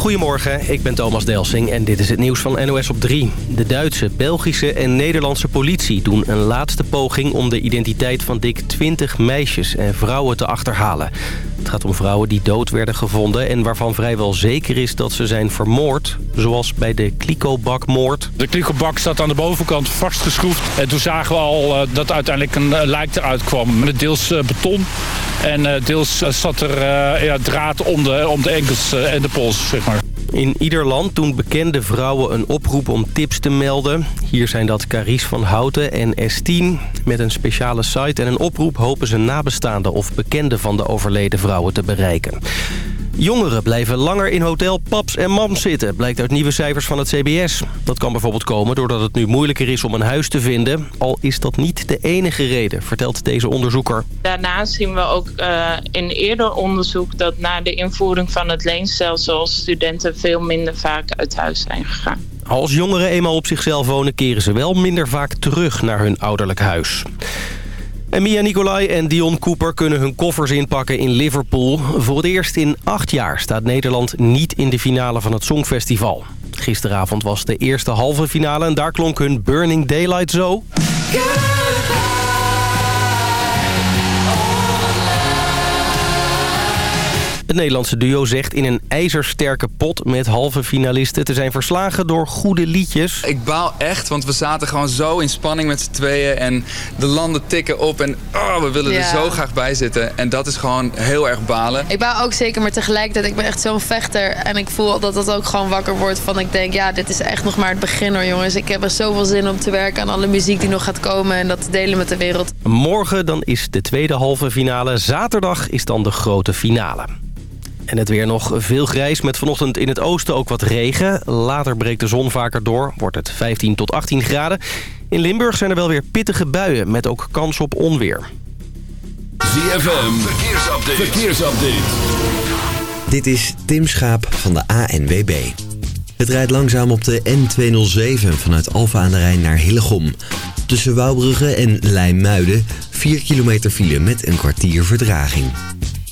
Goedemorgen, ik ben Thomas Delsing en dit is het nieuws van NOS op 3. De Duitse, Belgische en Nederlandse politie doen een laatste poging... om de identiteit van dik 20 meisjes en vrouwen te achterhalen. Het gaat om vrouwen die dood werden gevonden... en waarvan vrijwel zeker is dat ze zijn vermoord. Zoals bij de Kliko-bakmoord. De Kliko-bak staat aan de bovenkant vastgeschroefd. En toen zagen we al uh, dat uiteindelijk een uh, lijk eruit kwam. Met deels uh, beton en deels zat er draad om de, om de enkels en de pols, zeg maar. In ieder land doen bekende vrouwen een oproep om tips te melden. Hier zijn dat Caries van Houten en S10. Met een speciale site en een oproep hopen ze nabestaanden of bekenden van de overleden vrouwen te bereiken. Jongeren blijven langer in hotel Paps en Mams zitten, blijkt uit nieuwe cijfers van het CBS. Dat kan bijvoorbeeld komen doordat het nu moeilijker is om een huis te vinden. Al is dat niet de enige reden, vertelt deze onderzoeker. Daarnaast zien we ook uh, in eerder onderzoek dat na de invoering van het leenstelsel studenten veel minder vaak uit huis zijn gegaan. Als jongeren eenmaal op zichzelf wonen, keren ze wel minder vaak terug naar hun ouderlijk huis. En Nicolai en Dion Cooper kunnen hun koffers inpakken in Liverpool. Voor het eerst in acht jaar staat Nederland niet in de finale van het Songfestival. Gisteravond was de eerste halve finale en daar klonk hun Burning Daylight zo. Het Nederlandse duo zegt in een ijzersterke pot met halve finalisten te zijn verslagen door goede liedjes. Ik baal echt, want we zaten gewoon zo in spanning met z'n tweeën en de landen tikken op en oh, we willen ja. er zo graag bij zitten. En dat is gewoon heel erg balen. Ik baal ook zeker, maar tegelijkertijd, ik ben echt zo'n vechter en ik voel dat dat ook gewoon wakker wordt van ik denk, ja, dit is echt nog maar het begin hoor jongens. Ik heb er zoveel zin om te werken aan alle muziek die nog gaat komen en dat te delen met de wereld. Morgen dan is de tweede halve finale, zaterdag is dan de grote finale. En het weer nog veel grijs met vanochtend in het oosten ook wat regen. Later breekt de zon vaker door, wordt het 15 tot 18 graden. In Limburg zijn er wel weer pittige buien met ook kans op onweer. ZFM, verkeersupdate. verkeersupdate. Dit is Tim Schaap van de ANWB. Het rijdt langzaam op de N207 vanuit Alfa aan de Rijn naar Hillegom. Tussen Wouwbrugge en Leimuiden 4 kilometer file met een kwartier verdraging.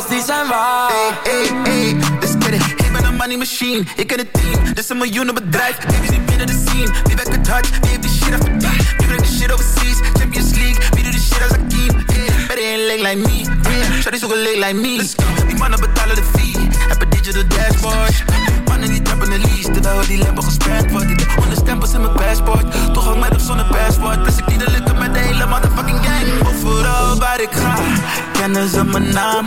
Roddels die zijn waar. Hey, hey, hey, let's get it. Ik ben een money machine, ik ken het team. Dit is een miljoenen bedrijf, baby zit binnen de scene. Wie werkt het hard, wie heeft die shit afverdiend? Wie brengt de shit overseas, Champions League. Wie doet de shit als Akeem? Yeah, better ain't leg like me. Yeah, shawty leg like me. Let's go, die mannen betalen de fee. Heb een digital dashboard. Mannen die trappen de terwijl die lampen gesperd wordt. Ik heb honderd stempels in mijn passport. Toch ook met of zonder passport. Plus ik die de lukken met de hele motherfucking gang. Overal waar ik ga, kennen ze mijn naam.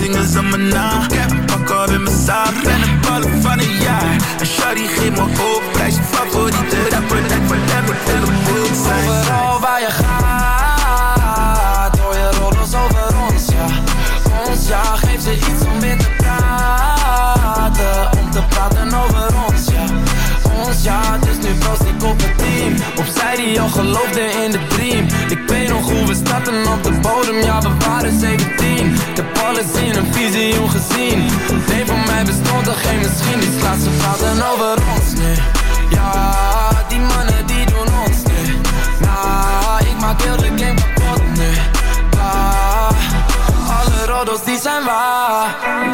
Zingen ze mijn naam. Ik heb een pak op in mijn zaak. Ben een ballen van een jaar. En shawty geeft me hoop. Prijs je favoriete rapper. Denk voor hem, moet helemaal zijn. Overal waar je gaat, hoor je rollers over ons, ja. Ons, ja, geef ze iets om weer te praten. Te praten over ons, ja. Ons, ja, dus nu proost ik op het team. Opzij die al geloofde in de dream. Ik weet nog hoe we starten op de bodem, ja, we waren 17. Ik heb alles in een visie gezien. Nee, voor mij bestond er geen misschien. Die slaat ze praten over ons nu. Ja, die mannen die doen ons nu. Nah, ik maak heel de game kapot nu. Bah, alle roddels die zijn waar.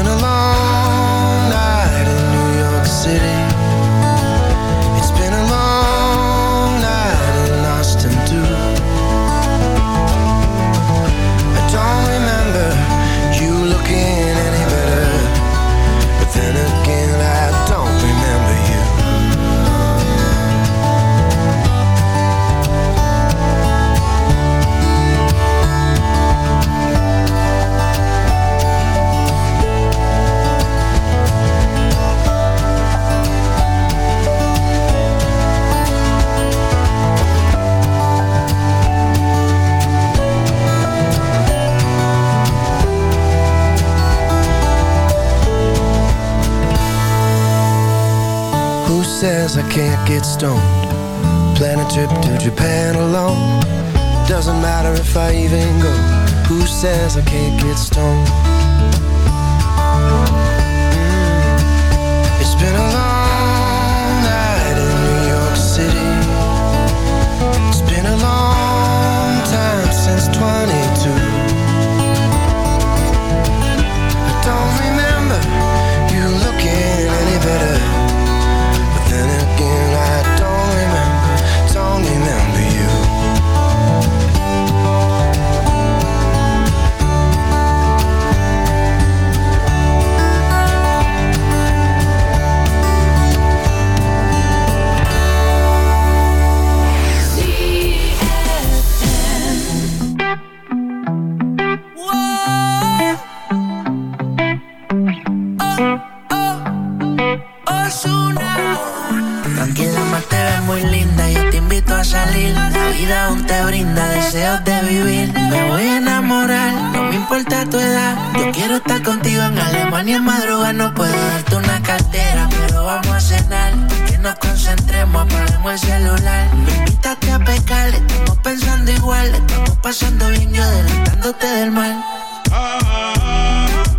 Been a long stone. Vida aún te brinda deseos de vivir. Me voy a enamorar, no me importa tu edad. Yo quiero estar contigo en Alemania en madrugada. No puedo darte una cartera, pero vamos a cenar. Que nos concentremos, apagamos el celular. Me invitaste a pecar, estamos pensando igual. Estamos pasando bien, yo adelantándote del mal.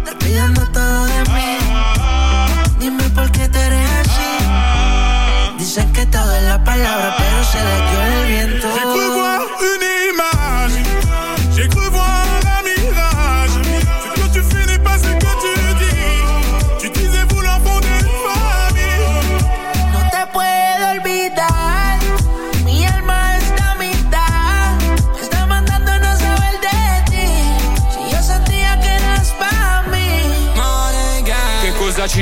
Te pidiendo todo de mí. Dime por qué te eres así. Dicen que todo es la palabra, pero se le dio el viento.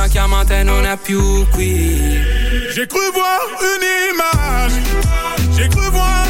Una chiamata e non è più qui. J'ai cru voir une image, j'ai cru voir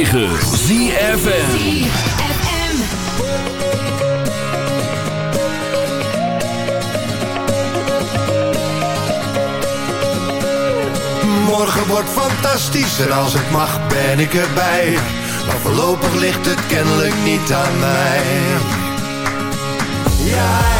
ZFM. Morgen wordt fantastisch en als het mag ben ik erbij. Maar voorlopig ligt het kennelijk niet aan mij. Ja,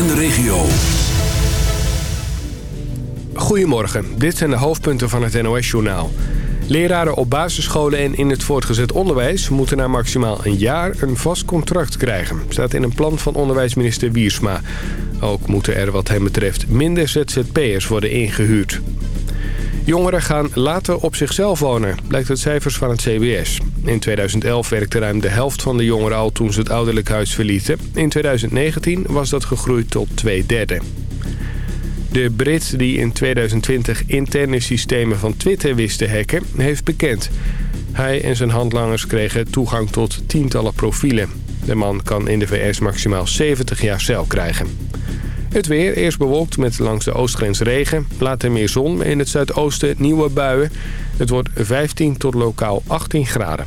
en de regio. Goedemorgen, dit zijn de hoofdpunten van het NOS-journaal. Leraren op basisscholen en in het voortgezet onderwijs... moeten na maximaal een jaar een vast contract krijgen. Staat in een plan van onderwijsminister Wiersma. Ook moeten er wat hem betreft minder ZZP'ers worden ingehuurd. Jongeren gaan later op zichzelf wonen, blijkt uit cijfers van het CBS. In 2011 werkte ruim de helft van de jongeren al toen ze het ouderlijk huis verlieten. In 2019 was dat gegroeid tot twee derde. De Brit die in 2020 interne systemen van Twitter wist te hacken, heeft bekend. Hij en zijn handlangers kregen toegang tot tientallen profielen. De man kan in de VS maximaal 70 jaar cel krijgen. Het weer, eerst bewolkt met langs de oostgrens regen. Later meer zon, in het zuidoosten nieuwe buien. Het wordt 15 tot lokaal 18 graden.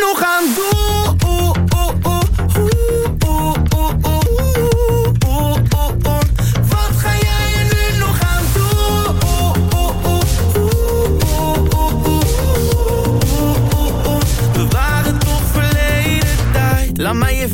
nog aan doen?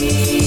me.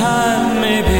Back in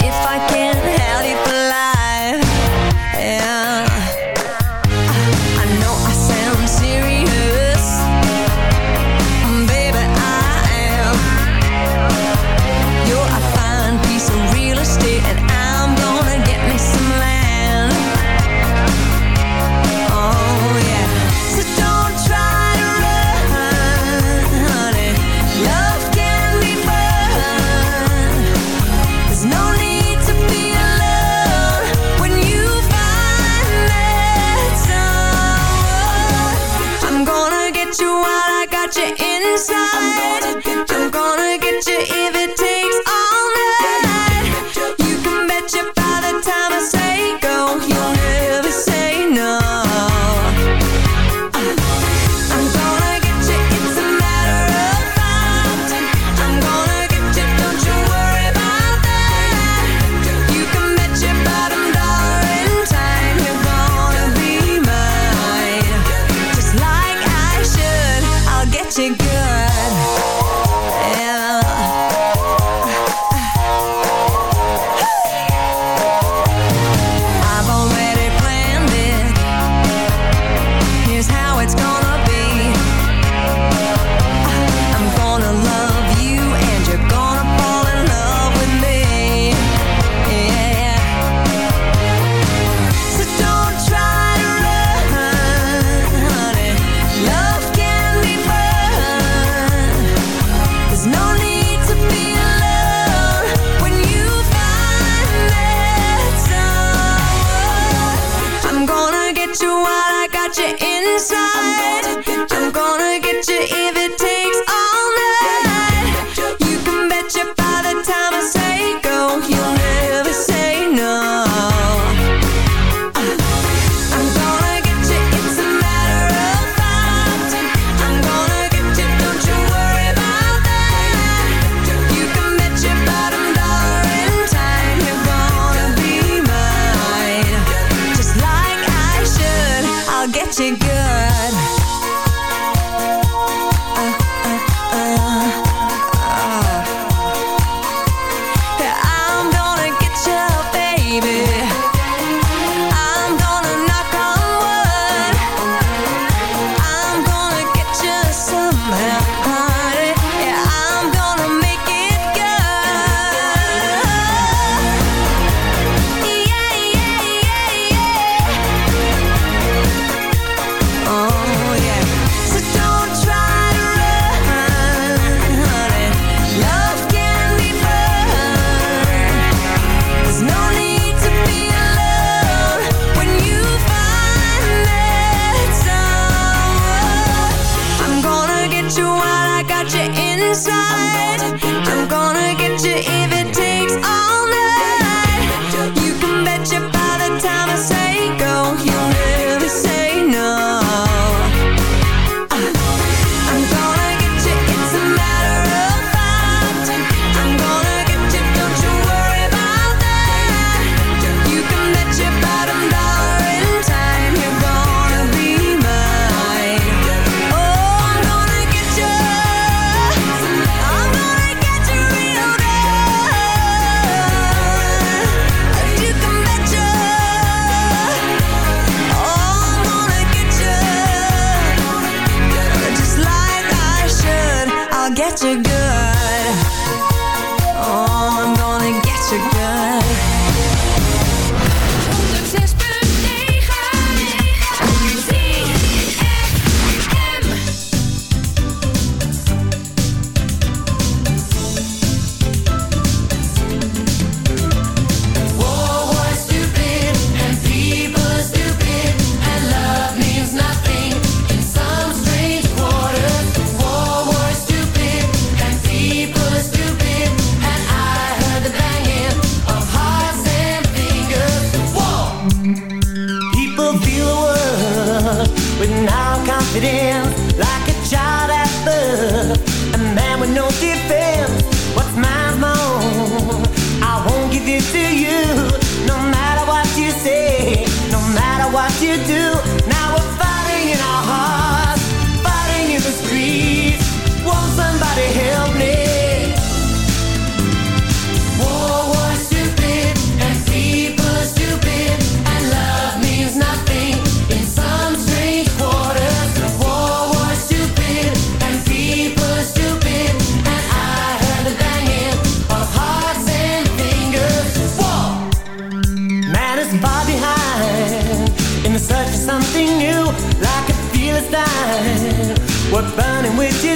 your